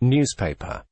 newspaper.